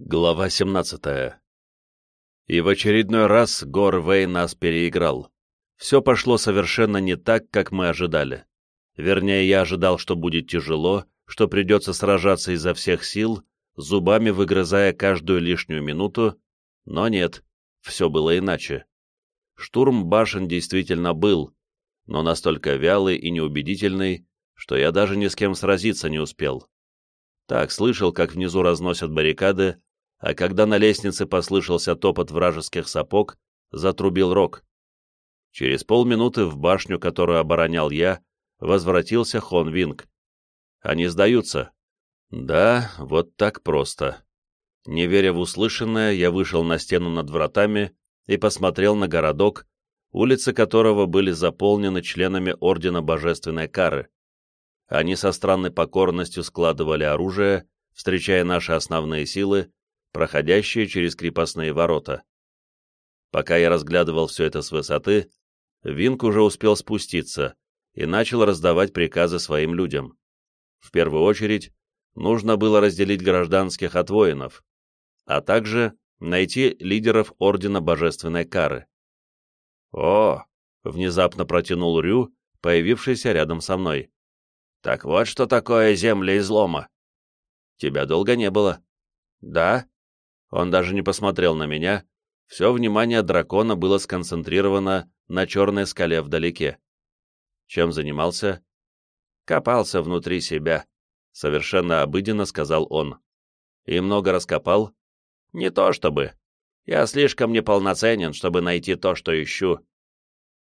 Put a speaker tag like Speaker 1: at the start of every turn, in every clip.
Speaker 1: Глава 17 И в очередной раз Гор Вей нас переиграл. Все пошло совершенно не так, как мы ожидали. Вернее, я ожидал, что будет тяжело, что придется сражаться изо всех сил, зубами выгрызая каждую лишнюю минуту, но нет, все было иначе. Штурм башен действительно был, но настолько вялый и неубедительный, что я даже ни с кем сразиться не успел. Так, слышал, как внизу разносят баррикады, а когда на лестнице послышался топот вражеских сапог, затрубил рог. Через полминуты в башню, которую оборонял я, возвратился Хон Винг. Они сдаются. Да, вот так просто. Не веря в услышанное, я вышел на стену над вратами и посмотрел на городок, улицы которого были заполнены членами Ордена Божественной Кары. Они со странной покорностью складывали оружие, встречая наши основные силы, проходящие через крепостные ворота. Пока я разглядывал все это с высоты, Винк уже успел спуститься и начал раздавать приказы своим людям. В первую очередь, нужно было разделить гражданских от воинов, а также найти лидеров Ордена Божественной Кары. «О!» — внезапно протянул Рю, появившийся рядом со мной. «Так вот что такое земля излома!» «Тебя долго не было?» «Да?» Он даже не посмотрел на меня, все внимание дракона было сконцентрировано на черной скале вдалеке. Чем занимался? Копался внутри себя, совершенно обыденно сказал он. И много раскопал? Не то чтобы. Я слишком неполноценен, чтобы найти то, что ищу.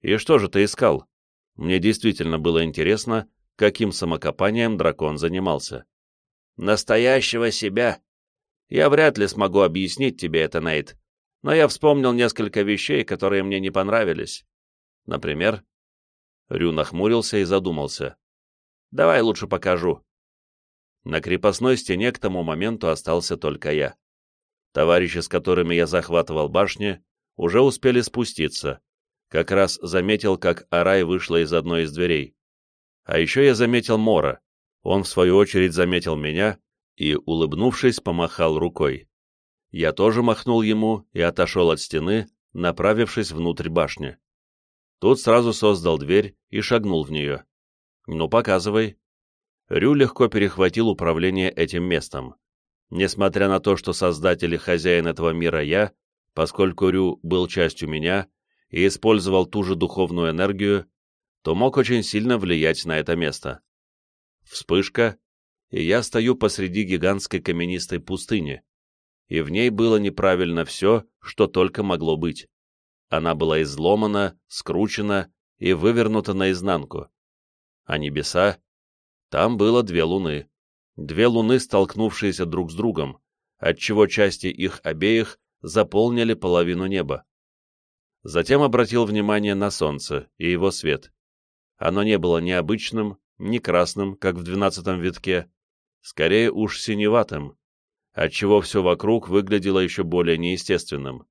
Speaker 1: И что же ты искал? Мне действительно было интересно, каким самокопанием дракон занимался. Настоящего себя, я вряд ли смогу объяснить тебе это, Нейт, но я вспомнил несколько вещей, которые мне не понравились. Например, Рю нахмурился и задумался. Давай лучше покажу. На крепостной стене к тому моменту остался только я. Товарищи, с которыми я захватывал башни, уже успели спуститься. Как раз заметил, как Арай вышла из одной из дверей. А еще я заметил Мора. Он, в свою очередь, заметил меня и, улыбнувшись, помахал рукой. Я тоже махнул ему и отошел от стены, направившись внутрь башни. Тут сразу создал дверь и шагнул в нее. «Ну, показывай». Рю легко перехватил управление этим местом. Несмотря на то, что создатель и хозяин этого мира я, поскольку Рю был частью меня и использовал ту же духовную энергию, то мог очень сильно влиять на это место. Вспышка, и я стою посреди гигантской каменистой пустыни, и в ней было неправильно все, что только могло быть. Она была изломана, скручена и вывернута наизнанку. А небеса? Там было две луны. Две луны, столкнувшиеся друг с другом, отчего части их обеих заполнили половину неба. Затем обратил внимание на солнце и его свет. Оно не было ни обычным, ни красным, как в двенадцатом витке, скорее уж синеватым, отчего все вокруг выглядело еще более неестественным.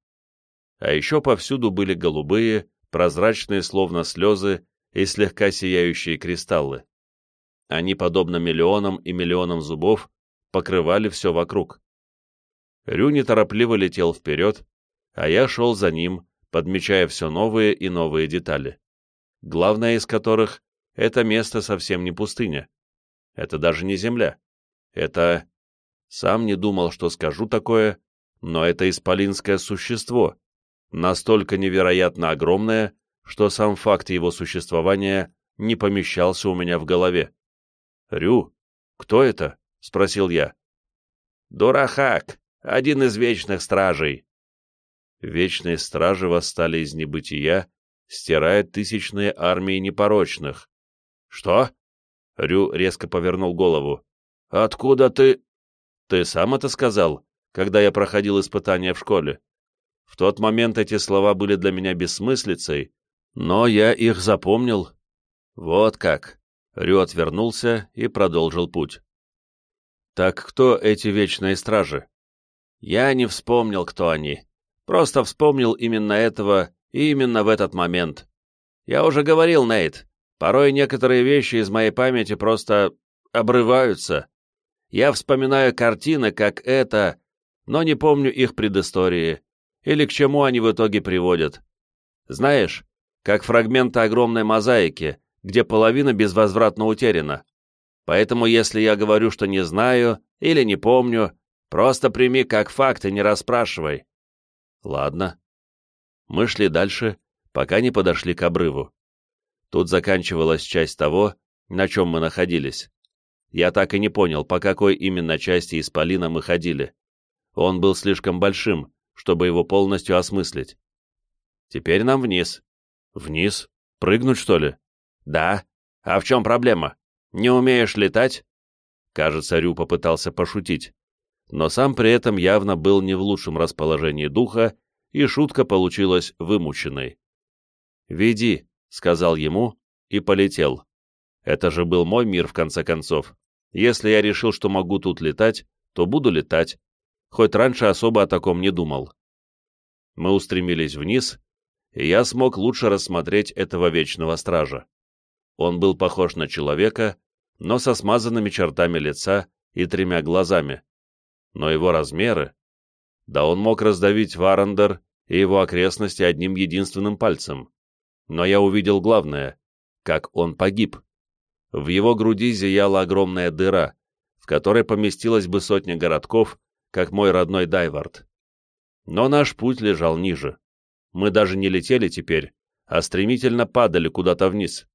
Speaker 1: А еще повсюду были голубые, прозрачные словно слезы и слегка сияющие кристаллы. Они, подобно миллионам и миллионам зубов, покрывали все вокруг. Рю неторопливо летел вперед, а я шел за ним, подмечая все новые и новые детали. Главное из которых — это место совсем не пустыня. Это даже не земля. Это... Сам не думал, что скажу такое, но это исполинское существо, настолько невероятно огромное, что сам факт его существования не помещался у меня в голове. «Рю, кто это?» — спросил я. «Дурахак, один из вечных стражей». Вечные стражи восстали из небытия, стирая тысячные армии непорочных. «Что?» — Рю резко повернул голову. «Откуда ты...» «Ты сам это сказал, когда я проходил испытания в школе. В тот момент эти слова были для меня бессмыслицей, но я их запомнил. Вот как». Рю отвернулся и продолжил путь. «Так кто эти вечные стражи?» «Я не вспомнил, кто они. Просто вспомнил именно этого и именно в этот момент. Я уже говорил, Нейт, порой некоторые вещи из моей памяти просто обрываются, я вспоминаю картины, как это, но не помню их предыстории или к чему они в итоге приводят. Знаешь, как фрагменты огромной мозаики, где половина безвозвратно утеряна. Поэтому если я говорю, что не знаю или не помню, просто прими как факт и не расспрашивай. Ладно. Мы шли дальше, пока не подошли к обрыву. Тут заканчивалась часть того, на чем мы находились. Я так и не понял, по какой именно части Исполина мы ходили. Он был слишком большим, чтобы его полностью осмыслить. Теперь нам вниз. Вниз? Прыгнуть, что ли? Да. А в чем проблема? Не умеешь летать? Кажется, Рю попытался пошутить, но сам при этом явно был не в лучшем расположении духа, и шутка получилась вымученной. «Веди», — сказал ему, и полетел. Это же был мой мир, в конце концов. Если я решил, что могу тут летать, то буду летать, хоть раньше особо о таком не думал. Мы устремились вниз, и я смог лучше рассмотреть этого вечного стража. Он был похож на человека, но со смазанными чертами лица и тремя глазами. Но его размеры... Да он мог раздавить Варандер и его окрестности одним единственным пальцем. Но я увидел главное — как он погиб. В его груди зияла огромная дыра, в которой поместилась бы сотня городков, как мой родной Дайвард. Но наш путь лежал ниже. Мы даже не летели теперь, а стремительно падали куда-то вниз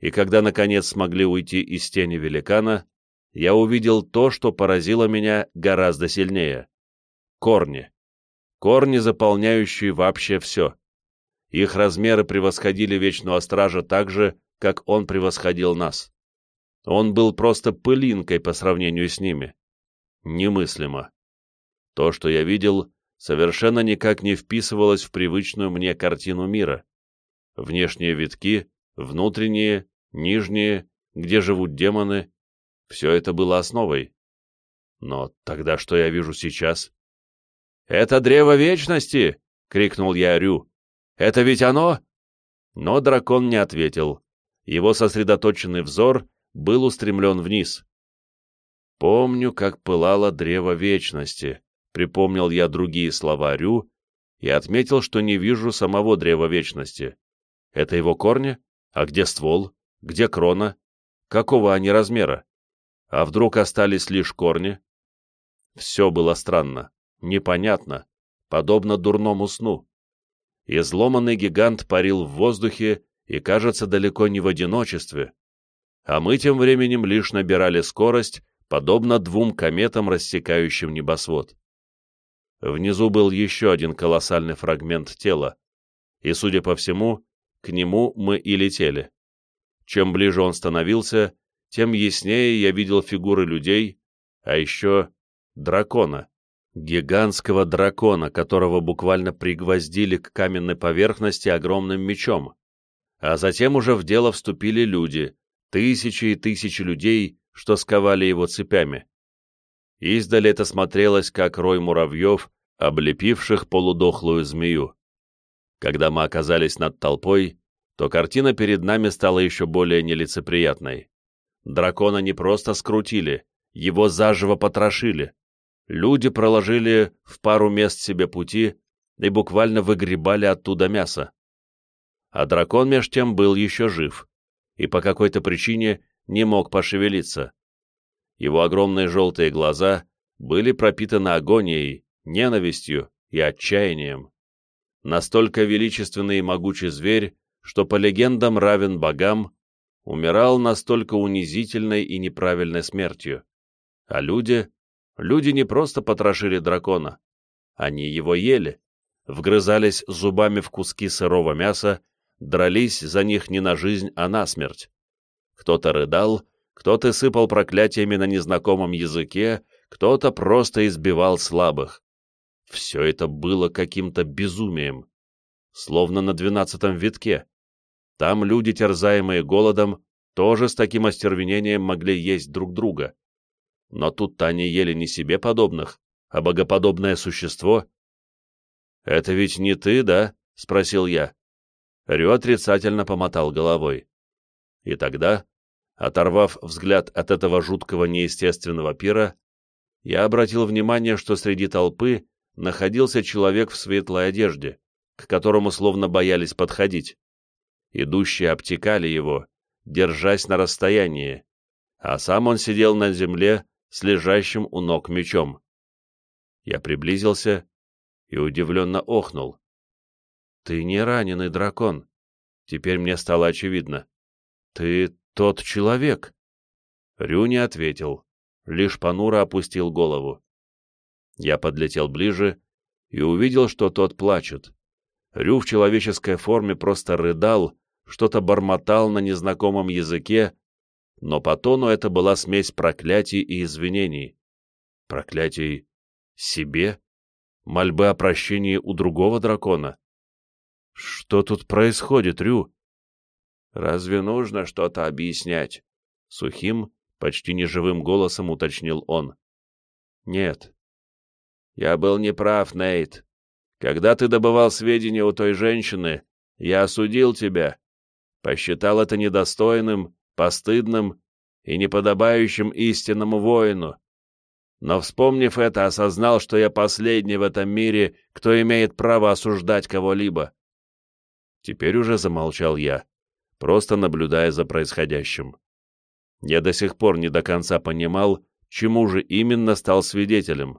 Speaker 1: и когда, наконец, смогли уйти из тени великана, я увидел то, что поразило меня гораздо сильнее. Корни. Корни, заполняющие вообще все. Их размеры превосходили Вечного Стража так же, как он превосходил нас. Он был просто пылинкой по сравнению с ними. Немыслимо. То, что я видел, совершенно никак не вписывалось в привычную мне картину мира. Внешние витки, внутренние, нижние, где живут демоны, все это было основой. Но тогда что я вижу сейчас? «Это древо вечности!» — крикнул я Рю. «Это ведь оно?» Но дракон не ответил. Его сосредоточенный взор был устремлен вниз. «Помню, как пылало древо вечности», — припомнил я другие слова Рю и отметил, что не вижу самого древа вечности. Это его корни? А где ствол? Где крона? Какого они размера? А вдруг остались лишь корни? Все было странно, непонятно, подобно дурному сну. Изломанный гигант парил в воздухе и, кажется, далеко не в одиночестве. А мы тем временем лишь набирали скорость, подобно двум кометам, рассекающим небосвод. Внизу был еще один колоссальный фрагмент тела, и, судя по всему, к нему мы и летели. Чем ближе он становился, тем яснее я видел фигуры людей, а еще дракона. Гигантского дракона, которого буквально пригвоздили к каменной поверхности огромным мечом. А затем уже в дело вступили люди, тысячи и тысячи людей, что сковали его цепями. Издали это смотрелось, как рой муравьев, облепивших полудохлую змею. Когда мы оказались над толпой, то картина перед нами стала еще более нелицеприятной. Дракона не просто скрутили, его заживо потрошили. Люди проложили в пару мест себе пути и буквально выгребали оттуда мясо. А дракон меж тем был еще жив и по какой-то причине не мог пошевелиться. Его огромные желтые глаза были пропитаны агонией, ненавистью и отчаянием. Настолько величественный и могучий зверь, что по легендам равен богам, умирал настолько унизительной и неправильной смертью. А люди... Люди не просто потрошили дракона. Они его ели, вгрызались зубами в куски сырого мяса, дрались за них не на жизнь, а на смерть. Кто-то рыдал, кто-то сыпал проклятиями на незнакомом языке, кто-то просто избивал слабых. Все это было каким-то безумием, словно на двенадцатом витке. Там люди, терзаемые голодом, тоже с таким остервенением могли есть друг друга. Но тут-то они ели не себе подобных, а богоподобное существо. «Это ведь не ты, да?» — спросил я. Рю отрицательно помотал головой. И тогда, оторвав взгляд от этого жуткого неестественного пира, я обратил внимание, что среди толпы находился человек в светлой одежде, к которому словно боялись подходить. Идущие обтекали его, держась на расстоянии, а сам он сидел на земле с лежащим у ног мечом. Я приблизился и удивленно охнул. «Ты не раненый дракон. Теперь мне стало очевидно. Ты тот человек». Рю не ответил, лишь понуро опустил голову. Я подлетел ближе и увидел, что тот плачет. Рю в человеческой форме просто рыдал, что-то бормотал на незнакомом языке, но по тону это была смесь проклятий и извинений. Проклятий себе? Мольбы о прощении у другого дракона? Что тут происходит, Рю? Разве нужно что-то объяснять? Сухим, почти неживым голосом уточнил он. Нет. Я был неправ, Нейт. Когда ты добывал сведения у той женщины, я осудил тебя. Посчитал это недостойным, постыдным и неподобающим истинному воину. Но, вспомнив это, осознал, что я последний в этом мире, кто имеет право осуждать кого-либо. Теперь уже замолчал я, просто наблюдая за происходящим. Я до сих пор не до конца понимал, чему же именно стал свидетелем,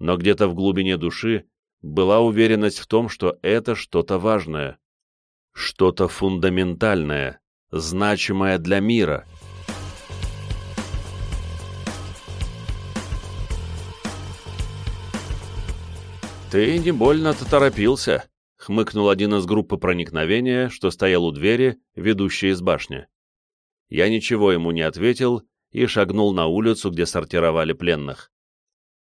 Speaker 1: но где-то в глубине души была уверенность в том, что это что-то важное, что-то фундаментальное, значимое для мира. «Ты не больно-то торопился», — хмыкнул один из группы проникновения, что стоял у двери, ведущей из башни. Я ничего ему не ответил и шагнул на улицу, где сортировали пленных.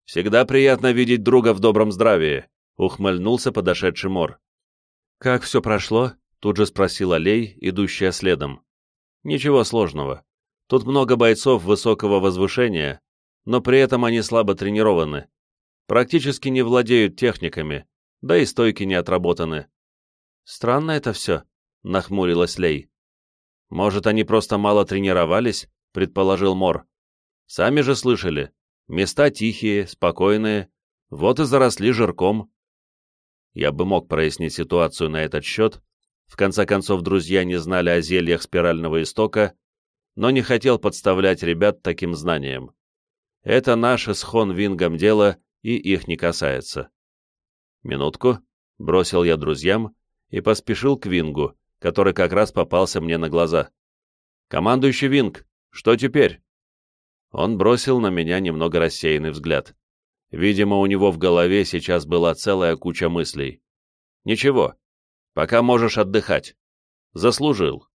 Speaker 1: «Всегда приятно видеть друга в добром здравии», — ухмыльнулся подошедший Мор. «Как все прошло?» — тут же спросил Алей, идущая следом. «Ничего сложного. Тут много бойцов высокого возвышения, но при этом они слабо тренированы. Практически не владеют техниками, да и стойки не отработаны». «Странно это все», — нахмурилась Лей. «Может, они просто мало тренировались?» — предположил Мор. «Сами же слышали. Места тихие, спокойные, вот и заросли жирком. Я бы мог прояснить ситуацию на этот счет, в конце концов друзья не знали о зельях спирального истока, но не хотел подставлять ребят таким знанием. Это наше с Хон Вингом дело, и их не касается. Минутку, бросил я друзьям и поспешил к Вингу, который как раз попался мне на глаза. «Командующий Винг, что теперь?» Он бросил на меня немного рассеянный взгляд. Видимо, у него в голове сейчас была целая куча мыслей. «Ничего, пока можешь отдыхать. Заслужил».